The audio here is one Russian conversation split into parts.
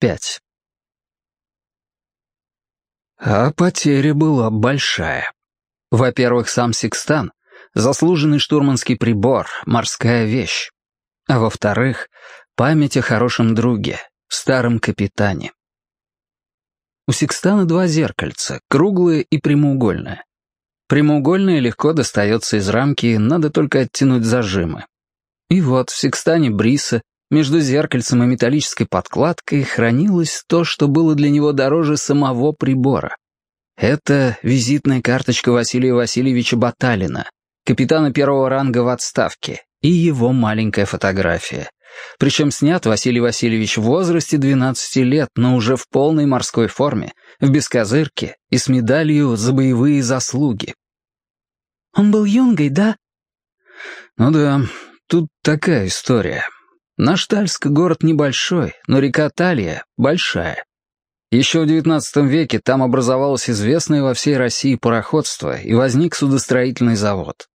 пять. А потеря была большая. Во-первых, сам Секстан — заслуженный штурманский прибор, морская вещь. А во-вторых, память о хорошем друге, старом капитане. У Секстана два зеркальца, круглое и прямоугольное. Прямоугольное легко достается из рамки, надо только оттянуть зажимы. И вот в Секстане Бриса между зеркальцем и металлической подкладкой хранилось то, что было для него дороже самого прибора. Это визитная карточка Василия Васильевича Баталина, капитана первого ранга в отставке, и его маленькая фотография. Причем снят Василий Васильевич в возрасте 12 лет, но уже в полной морской форме, в бескозырке и с медалью за боевые заслуги. «Он был юнгой, да?» «Ну да, тут такая история. Наш Тальск — город небольшой, но река Талия — большая. Еще в XIX веке там образовалось известное во всей России пароходство и возник судостроительный завод.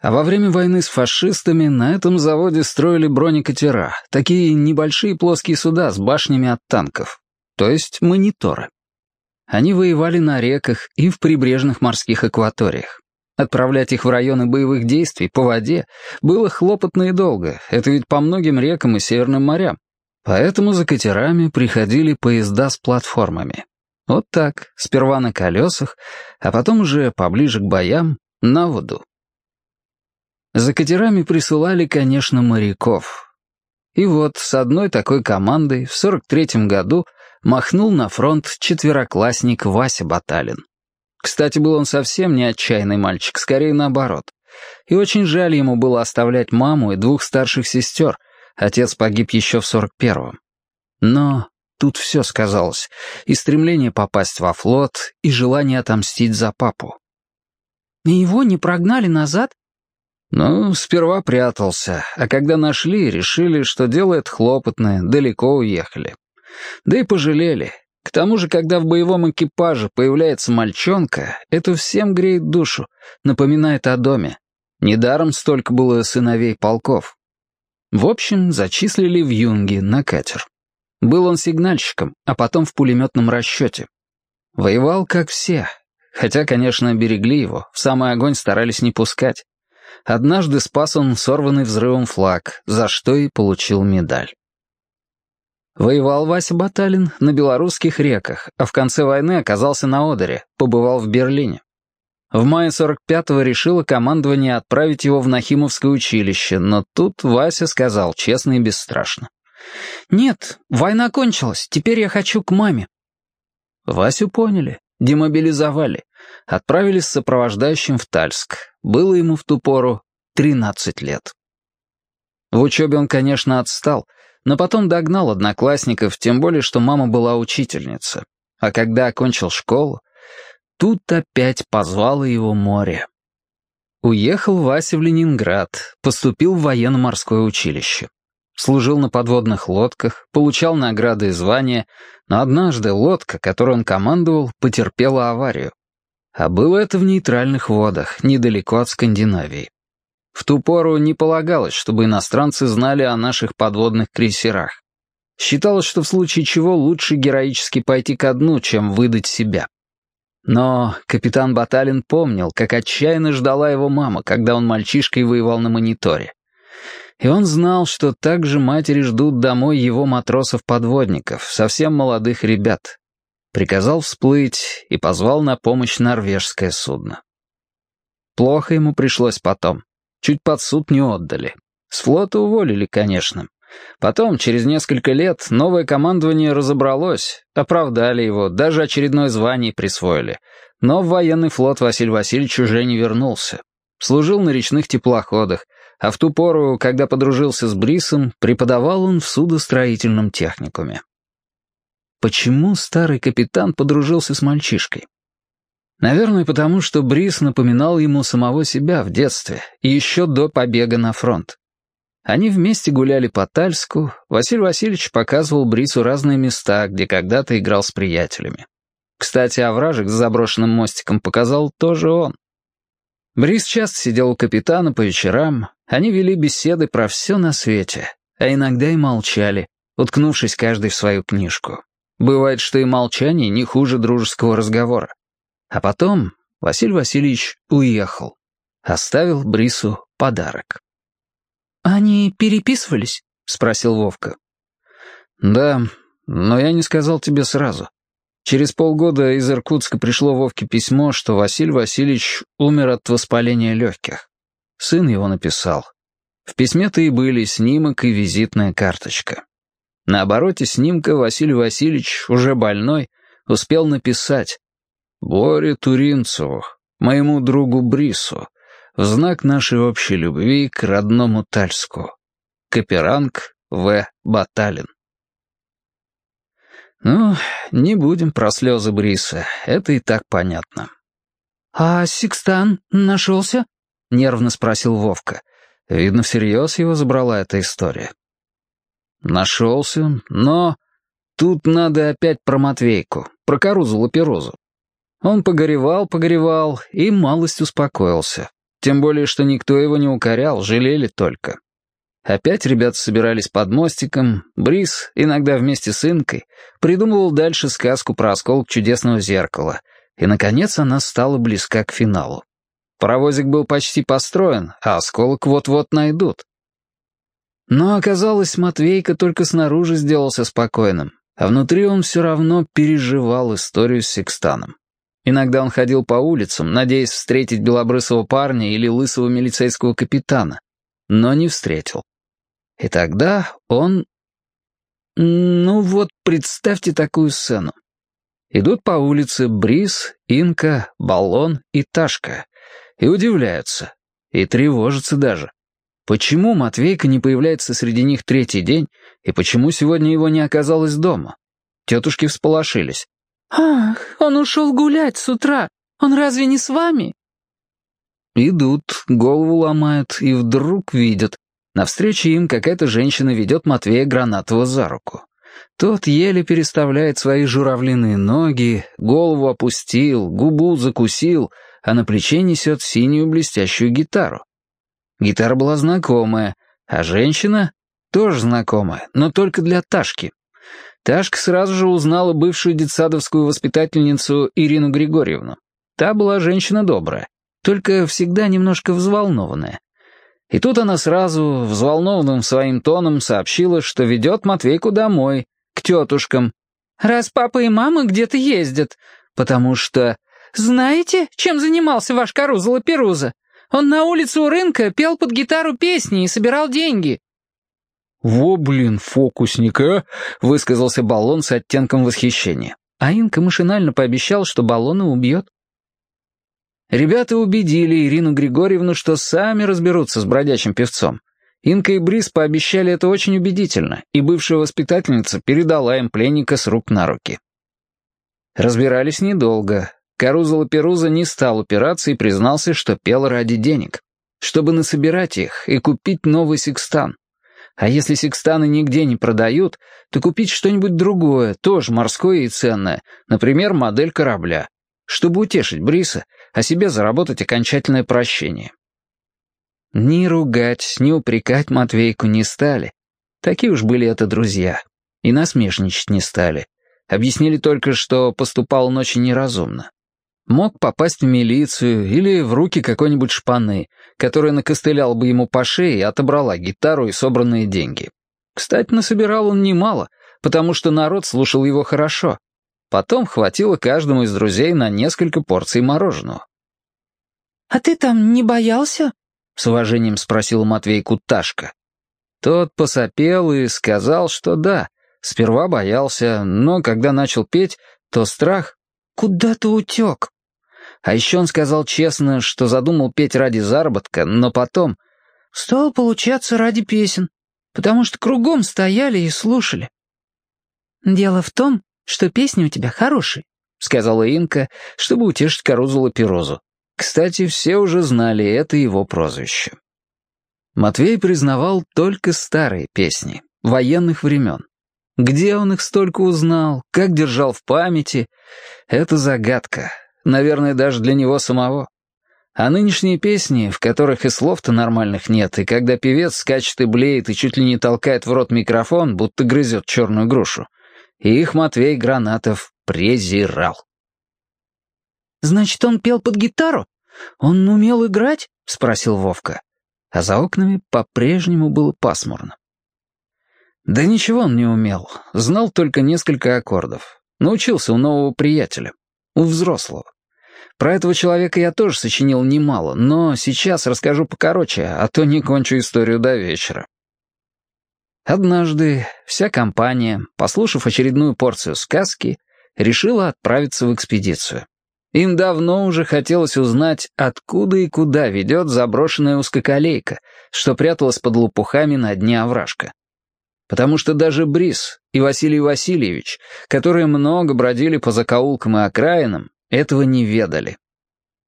А во время войны с фашистами на этом заводе строили бронекатера, такие небольшие плоские суда с башнями от танков, то есть мониторы. Они воевали на реках и в прибрежных морских акваториях. Отправлять их в районы боевых действий по воде было хлопотно и долго, это ведь по многим рекам и северным морям. Поэтому за катерами приходили поезда с платформами. Вот так, сперва на колесах, а потом уже поближе к боям, на воду. За катерами присылали, конечно, моряков. И вот с одной такой командой в 43-м году махнул на фронт четвероклассник Вася Баталин. Кстати, был он совсем не отчаянный мальчик, скорее наоборот. И очень жаль ему было оставлять маму и двух старших сестер. Отец погиб еще в сорок первом. Но тут все сказалось. И стремление попасть во флот, и желание отомстить за папу. «И его не прогнали назад?» Ну, сперва прятался, а когда нашли, решили, что делает хлопотное, далеко уехали. Да и пожалели, к тому же, когда в боевом экипаже появляется мальчонка, это всем греет душу, напоминает о доме. Недаром столько было сыновей полков. В общем, зачислили в Юнге на катер. Был он сигнальщиком, а потом в пулеметном расчете. Воевал, как все, хотя, конечно, берегли его, в самый огонь старались не пускать. Однажды спас он сорванный взрывом флаг, за что и получил медаль. Воевал Вася Баталин на белорусских реках, а в конце войны оказался на Одере, побывал в Берлине. В мае 45-го решило командование отправить его в Нахимовское училище, но тут Вася сказал честно и бесстрашно. «Нет, война кончилась, теперь я хочу к маме». Васю поняли, демобилизовали, отправили с сопровождающим в Тальск. Было ему в ту пору 13 лет. В учебе он, конечно, отстал — но потом догнал одноклассников, тем более, что мама была учительница. А когда окончил школу, тут опять позвало его море. Уехал Вася в Ленинград, поступил в военно-морское училище. Служил на подводных лодках, получал награды и звания, но однажды лодка, которой он командовал, потерпела аварию. А было это в нейтральных водах, недалеко от Скандинавии. В ту пору не полагалось, чтобы иностранцы знали о наших подводных крейсерах. Считалось, что в случае чего лучше героически пойти ко дну, чем выдать себя. Но капитан Баталин помнил, как отчаянно ждала его мама, когда он мальчишкой воевал на мониторе. И он знал, что также матери ждут домой его матросов-подводников, совсем молодых ребят. Приказал всплыть и позвал на помощь норвежское судно. Плохо ему пришлось потом. Чуть под суд не отдали. С флота уволили, конечно. Потом, через несколько лет, новое командование разобралось, оправдали его, даже очередное звание присвоили. Но в военный флот Василий Васильевич уже не вернулся. Служил на речных теплоходах, а в ту пору, когда подружился с Брисом, преподавал он в судостроительном техникуме. Почему старый капитан подружился с мальчишкой? Наверное, потому что Брис напоминал ему самого себя в детстве, и еще до побега на фронт. Они вместе гуляли по Тальску, Василий Васильевич показывал Брису разные места, где когда-то играл с приятелями. Кстати, овражек с заброшенным мостиком показал тоже он. Брис часто сидел у капитана по вечерам, они вели беседы про все на свете, а иногда и молчали, уткнувшись каждый в свою книжку. Бывает, что и молчание не хуже дружеского разговора. А потом Василий Васильевич уехал. Оставил Брису подарок. «Они переписывались?» — спросил Вовка. «Да, но я не сказал тебе сразу. Через полгода из Иркутска пришло Вовке письмо, что Василий Васильевич умер от воспаления легких. Сын его написал. В письме-то и были снимок и визитная карточка. На обороте снимка Василий Васильевич, уже больной, успел написать «Боре Туринцеву, моему другу Брису, в знак нашей общей любви к родному Тальску. Каперанг В. Баталин». Ну, не будем про слезы Бриса, это и так понятно. «А Сикстан нашелся?» — нервно спросил Вовка. Видно, всерьез его забрала эта история. Нашелся, но тут надо опять про Матвейку, про Карузу-Лаперузу. Он погоревал, погоревал и малость успокоился. Тем более, что никто его не укорял, жалели только. Опять ребята собирались под мостиком, Брис, иногда вместе с Инкой, придумывал дальше сказку про осколок чудесного зеркала, и, наконец, она стала близка к финалу. Паровозик был почти построен, а осколок вот-вот найдут. Но оказалось, Матвейка только снаружи сделался спокойным, а внутри он все равно переживал историю с Секстаном. Иногда он ходил по улицам, надеясь встретить белобрысого парня или лысого милицейского капитана, но не встретил. И тогда он... Ну вот, представьте такую сцену. Идут по улице Брис, Инка, Баллон и Ташка. И удивляются. И тревожатся даже. Почему Матвейка не появляется среди них третий день, и почему сегодня его не оказалось дома? Тетушки всполошились. «Ах, он ушел гулять с утра. Он разве не с вами?» Идут, голову ломают, и вдруг видят. Навстречу им какая-то женщина ведет Матвея Гранатова за руку. Тот еле переставляет свои журавлиные ноги, голову опустил, губу закусил, а на плече несет синюю блестящую гитару. Гитара была знакомая, а женщина тоже знакомая, но только для Ташки. Ташка сразу же узнала бывшую детсадовскую воспитательницу Ирину Григорьевну. Та была женщина добрая, только всегда немножко взволнованная. И тут она сразу, взволнованным своим тоном, сообщила, что ведет Матвейку домой, к тетушкам. «Раз папа и мама где-то ездят, потому что...» «Знаете, чем занимался ваш Каруза-Лаперуза? Он на улице у рынка пел под гитару песни и собирал деньги». «Во, блин, фокусник, а!» — высказался Баллон с оттенком восхищения. А Инка машинально пообещал, что Баллона убьет. Ребята убедили Ирину Григорьевну, что сами разберутся с бродячим певцом. Инка и Брис пообещали это очень убедительно, и бывшая воспитательница передала им пленника с рук на руки. Разбирались недолго. Каруза-Лаперуза не стал упираться и признался, что пел ради денег, чтобы насобирать их и купить новый секстан. А если секстаны нигде не продают, то купить что-нибудь другое, тоже морское и ценное, например, модель корабля, чтобы утешить Бриса, а себе заработать окончательное прощение. Ни ругать, ни упрекать Матвейку не стали. Такие уж были это друзья. И насмешничать не стали. Объяснили только, что поступал он очень неразумно. Мог попасть в милицию или в руки какой-нибудь шпаны, которая накостыляла бы ему по шее и отобрала гитару и собранные деньги. Кстати, насобирал он немало, потому что народ слушал его хорошо. Потом хватило каждому из друзей на несколько порций мороженого. «А ты там не боялся?» — с уважением спросила Матвей Куташка. Тот посопел и сказал, что да, сперва боялся, но когда начал петь, то страх куда-то утек. А еще он сказал честно, что задумал петь ради заработка, но потом стал получаться ради песен, потому что кругом стояли и слушали. «Дело в том, что песни у тебя хорошие», — сказала Инка, чтобы утешить Карузу Лаперозу. Кстати, все уже знали это его прозвище. Матвей признавал только старые песни, военных времен. Где он их столько узнал, как держал в памяти — это загадка, наверное, даже для него самого. А нынешние песни, в которых и слов-то нормальных нет, и когда певец скачет и блеет и чуть ли не толкает в рот микрофон, будто грызет черную грушу, их Матвей Гранатов презирал. «Значит, он пел под гитару? Он умел играть?» — спросил Вовка. А за окнами по-прежнему было пасмурно. Да ничего он не умел, знал только несколько аккордов. Научился у нового приятеля, у взрослого. Про этого человека я тоже сочинил немало, но сейчас расскажу покороче, а то не кончу историю до вечера. Однажды вся компания, послушав очередную порцию сказки, решила отправиться в экспедицию. Им давно уже хотелось узнать, откуда и куда ведет заброшенная узкоколейка, что пряталась под лопухами на дне овражка. Потому что даже Брис и Василий Васильевич, которые много бродили по закоулкам и окраинам, этого не ведали.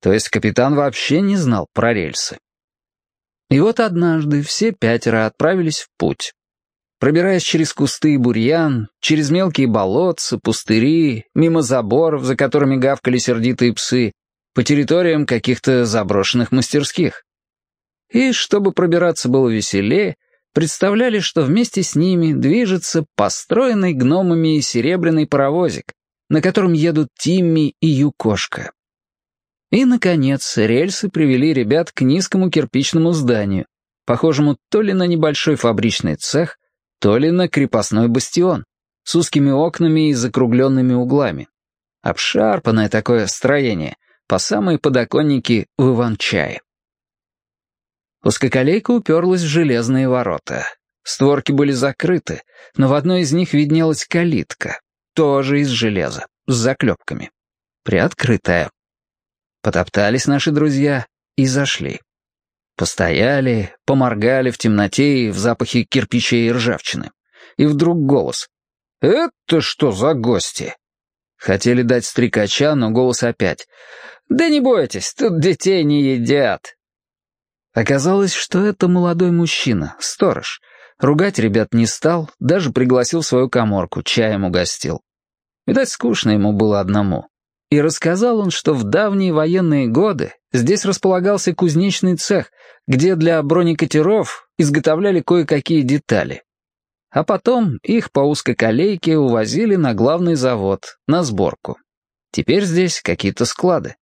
То есть капитан вообще не знал про рельсы. И вот однажды все пятеро отправились в путь. Пробираясь через кусты и бурьян, через мелкие болотца, пустыри, мимо заборов, за которыми гавкали сердитые псы, по территориям каких-то заброшенных мастерских. И, чтобы пробираться было веселее, представляли, что вместе с ними движется построенный гномами серебряный паровозик, на котором едут Тимми и Юкошка. И, наконец, рельсы привели ребят к низкому кирпичному зданию, похожему то ли на небольшой фабричный цех, то ли на крепостной бастион, с узкими окнами и закругленными углами. Обшарпанное такое строение, по самые подоконники в Иван-чае. Узкоколейка уперлась в железные ворота. Створки были закрыты, но в одной из них виднелась калитка, тоже из железа, с заклепками. Приоткрытая. Потоптались наши друзья и зашли. Постояли, поморгали в темноте и в запахе кирпичей и ржавчины. И вдруг голос. «Это что за гости?» Хотели дать стрекача, но голос опять. «Да не бойтесь, тут детей не едят». Оказалось, что это молодой мужчина, сторож. Ругать ребят не стал, даже пригласил в свою коморку, чаем угостил. Видать, скучно ему было одному. И рассказал он, что в давние военные годы здесь располагался кузнечный цех, где для бронекатеров изготовляли кое-какие детали. А потом их по узкой колейке увозили на главный завод, на сборку. Теперь здесь какие-то склады.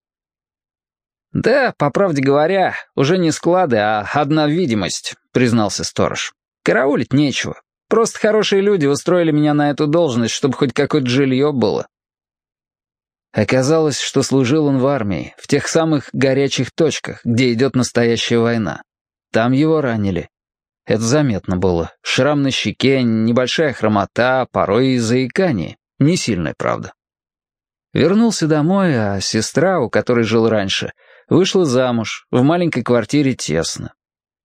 «Да, по правде говоря, уже не склады, а одна видимость», — признался сторож. «Караулить нечего. Просто хорошие люди устроили меня на эту должность, чтобы хоть какое-то жилье было. Оказалось, что служил он в армии, в тех самых горячих точках, где идет настоящая война. Там его ранили. Это заметно было. Шрам на щеке, небольшая хромота, порой и заикание. Не сильная, правда. Вернулся домой, а сестра, у которой жил раньше, вышла замуж, в маленькой квартире тесно.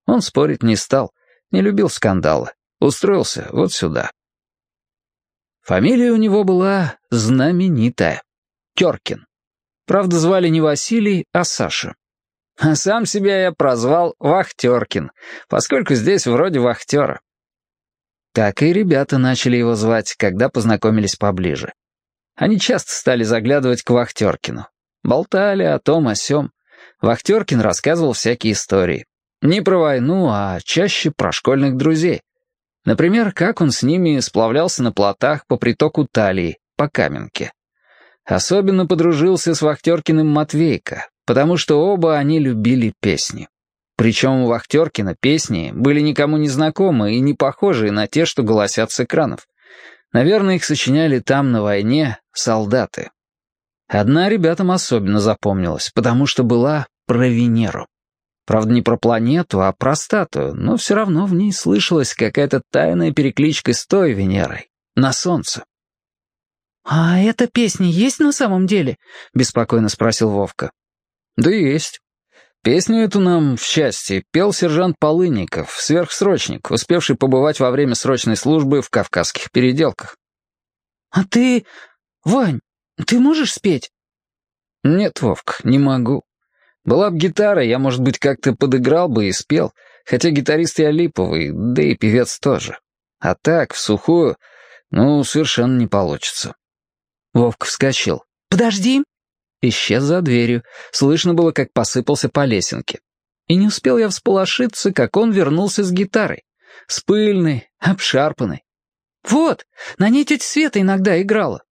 Он спорить не стал, не любил скандалы. Устроился вот сюда. Фамилия у него была знаменитая. Теркин. Правда, звали не Василий, а Саша. А сам себя я прозвал Вахтеркин, поскольку здесь вроде вахтера. Так и ребята начали его звать, когда познакомились поближе. Они часто стали заглядывать к Вахтеркину. Болтали о том, о сём. Вахтеркин рассказывал всякие истории. Не про войну, а чаще про школьных друзей. Например, как он с ними сплавлялся на плотах по притоку Талии, по Каменке. Особенно подружился с Вахтеркиным Матвейко, потому что оба они любили песни. Причем у Вахтеркина песни были никому не знакомы и не похожие на те, что голосят с экранов. Наверное, их сочиняли там, на войне, солдаты. Одна ребятам особенно запомнилась, потому что была про Венеру. Правда, не про планету, а про статую, но все равно в ней слышалась какая-то тайная перекличка с той Венерой, на Солнце. «А эта песня есть на самом деле?» — беспокойно спросил Вовка. «Да есть. Песню эту нам, в счастье, пел сержант Полынников, сверхсрочник, успевший побывать во время срочной службы в кавказских переделках». «А ты... Вань, ты можешь спеть?» «Нет, Вовк, не могу. Была б гитара, я, может быть, как-то подыграл бы и спел, хотя гитарист я липовый, да и певец тоже. А так, в сухую, ну, совершенно не получится». Вовка вскочил. «Подожди!» исчез за дверью, слышно было, как посыпался по лесенке. И не успел я всполошиться, как он вернулся с гитарой. С пыльной, обшарпанной. «Вот, на ней тетя Света иногда играла».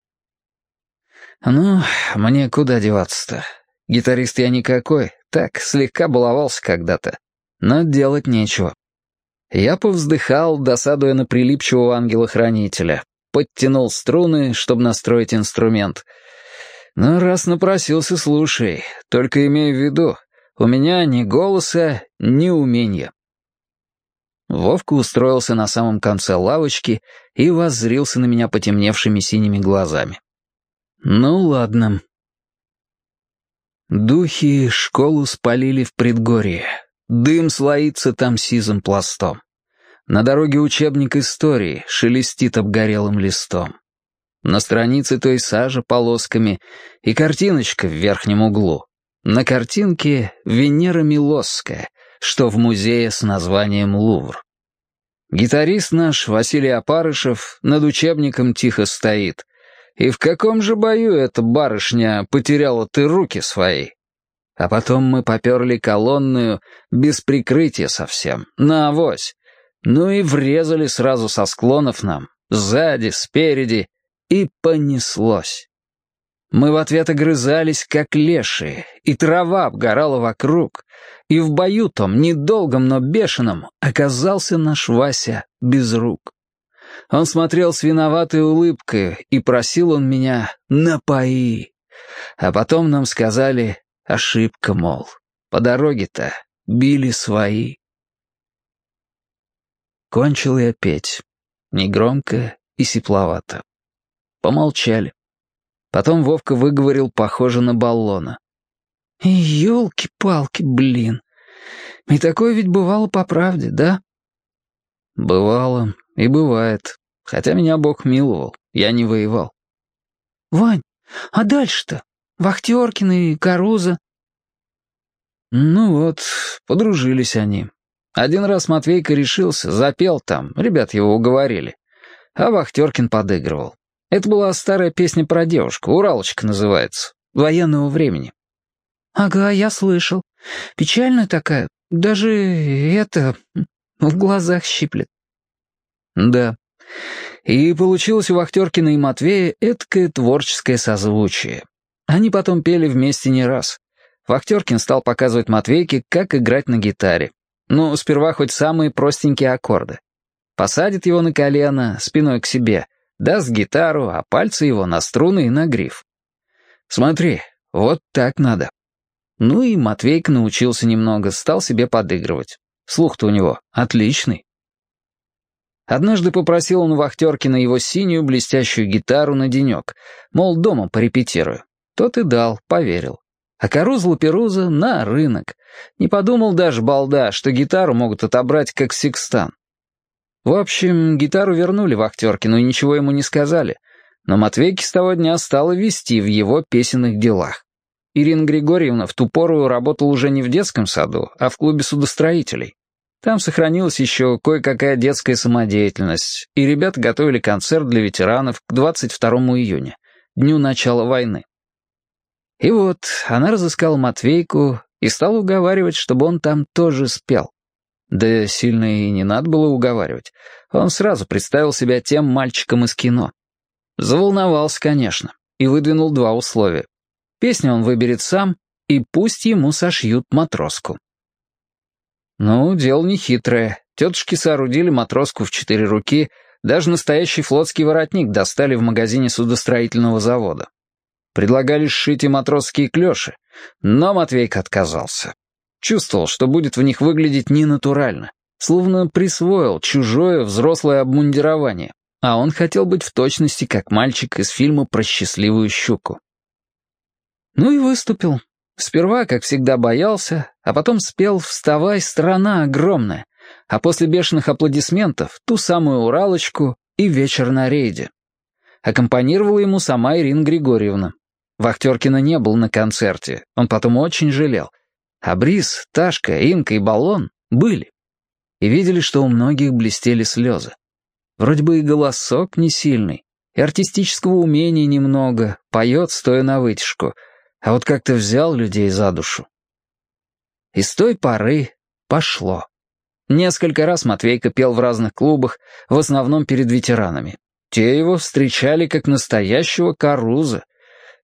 «Ну, мне куда деваться-то? Гитарист я никакой, так, слегка баловался когда-то. Но делать нечего. Я повздыхал, досадуя на прилипчивого ангела-хранителя. Подтянул струны, чтобы настроить инструмент. Но раз напросился, слушай. Только имей в виду, у меня ни голоса, ни умения. Вовка устроился на самом конце лавочки и воззрился на меня потемневшими синими глазами. «Ну ладно». Духи школу спалили в предгорье. Дым слоится там сизым пластом. На дороге учебник истории шелестит обгорелым листом. На странице той сажа полосками и картиночка в верхнем углу. На картинке Венера Милосская, что в музее с названием «Лувр». Гитарист наш, Василий Апарышев, над учебником тихо стоит. И в каком же бою эта барышня потеряла ты руки свои? А потом мы поперли колонную, без прикрытия совсем, на авось. Ну и врезали сразу со склонов нам, сзади, спереди, и понеслось. Мы в ответ огрызались, как лешие, и трава обгорала вокруг, и в бою том, недолгом, но бешеном, оказался наш Вася без рук. Он смотрел с виноватой улыбкой, и просил он меня «напои». А потом нам сказали Ошибка, мол. По дороге-то били свои. Кончил я петь. Негромко и сипловато. Помолчали. Потом Вовка выговорил, похоже на баллона. «Елки-палки, блин! И такое ведь бывало по правде, да?» «Бывало и бывает. Хотя меня Бог миловал, я не воевал». «Вань, а дальше-то? Вахтеркин и Каруза. Ну вот, подружились они. Один раз Матвейка решился, запел там, ребят его уговорили. А Вахтеркин подыгрывал. Это была старая песня про девушку, «Уралочка» называется, военного времени. «Ага, я слышал. Печальная такая, даже это в глазах щиплет». «Да. И получилось у Вахтеркина и Матвея эткое творческое созвучие. Они потом пели вместе не раз. Вахтеркин стал показывать Матвейке, как играть на гитаре. Ну, сперва хоть самые простенькие аккорды. Посадит его на колено, спиной к себе, даст гитару, а пальцы его на струны и на гриф. Смотри, вот так надо. Ну и Матвейка научился немного, стал себе подыгрывать. Слух-то у него отличный. Однажды попросил он у Вахтеркина его синюю блестящую гитару на денек, мол, дома порепетирую. Тот и дал, поверил. А Карузла-Перуза на рынок. Не подумал даже балда, что гитару могут отобрать как секстан. В общем, гитару вернули Вахтеркину и ничего ему не сказали. Но Матвейки с того дня стала вести в его песенных делах. Ирина Григорьевна в ту пору работала уже не в детском саду, а в клубе судостроителей. Там сохранилась еще кое-какая детская самодеятельность, и ребята готовили концерт для ветеранов к 22 июня, дню начала войны. И вот она разыскала Матвейку и стала уговаривать, чтобы он там тоже спел. Да сильно и не надо было уговаривать. Он сразу представил себя тем мальчиком из кино. Заволновался, конечно, и выдвинул два условия. Песню он выберет сам, и пусть ему сошьют матроску. Ну, дело нехитрое. Тетушки соорудили матроску в четыре руки, даже настоящий флотский воротник достали в магазине судостроительного завода. Предлагали сшить и матросские клёши, но Матвейка отказался. Чувствовал, что будет в них выглядеть ненатурально, словно присвоил чужое взрослое обмундирование, а он хотел быть в точности как мальчик из фильма про счастливую щуку. Ну и выступил. Сперва, как всегда, боялся, а потом спел «Вставай, страна огромная», а после бешеных аплодисментов ту самую «Уралочку» и «Вечер на рейде». Аккомпанировала ему сама Ирина Григорьевна. Вахтеркина не был на концерте, он потом очень жалел. А Брис, Ташка, Инка и Баллон были. И видели, что у многих блестели слезы. Вроде бы и голосок не сильный, и артистического умения немного, поет, стоя на вытяжку. А вот как-то взял людей за душу. И с той поры пошло. Несколько раз Матвейка пел в разных клубах, в основном перед ветеранами. Те его встречали как настоящего Каруза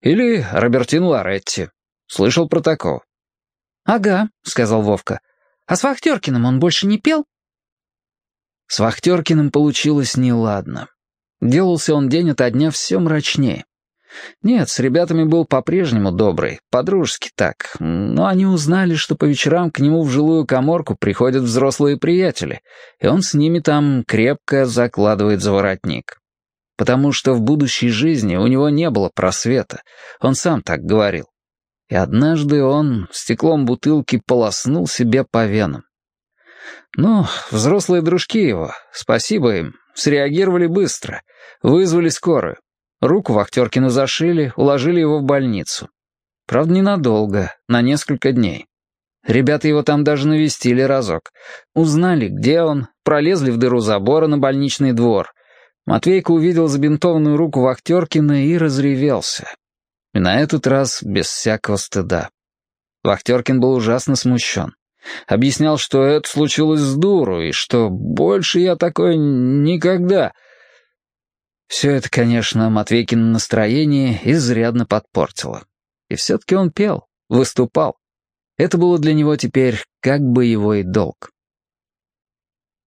или Робертин Лоретти. Слышал про такого? «Ага», — сказал Вовка. «А с Вахтеркиным он больше не пел?» С Вахтеркиным получилось неладно. Делался он день ото дня все мрачнее. Нет, с ребятами был по-прежнему добрый, по-дружески так, но они узнали, что по вечерам к нему в жилую коморку приходят взрослые приятели, и он с ними там крепко закладывает заворотник. Потому что в будущей жизни у него не было просвета, он сам так говорил. И однажды он стеклом бутылки полоснул себе по венам. Ну, взрослые дружки его, спасибо им, среагировали быстро, вызвали скорую. Руку Вахтеркину зашили, уложили его в больницу. Правда, ненадолго, на несколько дней. Ребята его там даже навестили разок. Узнали, где он, пролезли в дыру забора на больничный двор. Матвейка увидел забинтованную руку Вахтеркина и разревелся. И на этот раз без всякого стыда. Вахтеркин был ужасно смущен. Объяснял, что это случилось с дуру, и что больше я такое никогда... Все это, конечно, Матвейкино настроение изрядно подпортило. И все-таки он пел, выступал. Это было для него теперь как бы его долг.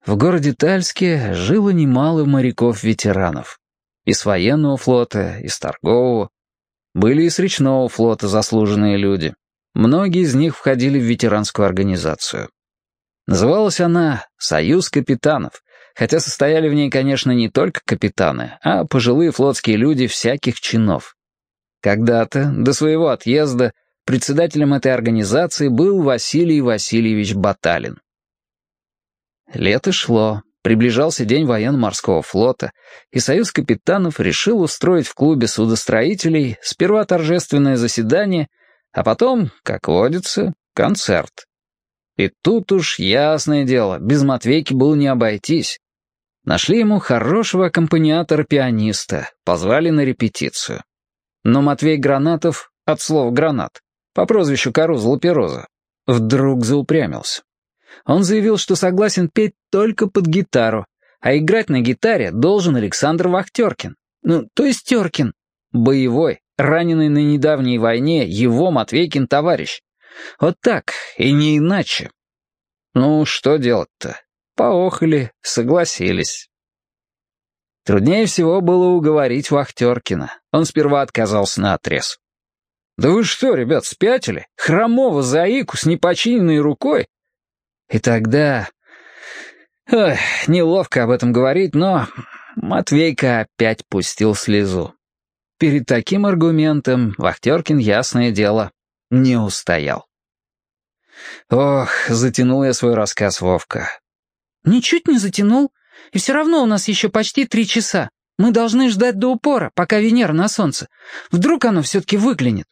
В городе Тальске жило немало моряков-ветеранов. И с военного флота, и с торгового. Были и с речного флота заслуженные люди. Многие из них входили в ветеранскую организацию. Называлась она «Союз капитанов», хотя состояли в ней, конечно, не только капитаны, а пожилые флотские люди всяких чинов. Когда-то, до своего отъезда, председателем этой организации был Василий Васильевич Баталин. Лето шло, приближался день военно-морского флота, и Союз капитанов решил устроить в клубе судостроителей сперва торжественное заседание, а потом, как водится, концерт. И тут уж, ясное дело, без Матвейки было не обойтись. Нашли ему хорошего аккомпаниатора-пианиста, позвали на репетицию. Но Матвей Гранатов, от слова «гранат», по прозвищу Каруза Лапероза, вдруг заупрямился. Он заявил, что согласен петь только под гитару, а играть на гитаре должен Александр Вахтеркин. Ну, то есть Теркин. Боевой, раненый на недавней войне, его Матвейкин товарищ. Вот так, и не иначе. Ну, что делать-то? Поохали, согласились. Труднее всего было уговорить Вахтеркина. Он сперва отказался на отрез. «Да вы что, ребят, спятили? Хромого заику с непочиненной рукой?» И тогда... Ой, неловко об этом говорить, но Матвейка опять пустил слезу. Перед таким аргументом Вахтеркин, ясное дело, не устоял. Ох, затянул я свой рассказ, Вовка. Ничуть не затянул. И все равно у нас еще почти три часа. Мы должны ждать до упора, пока Венера на солнце. Вдруг оно все-таки выглянет.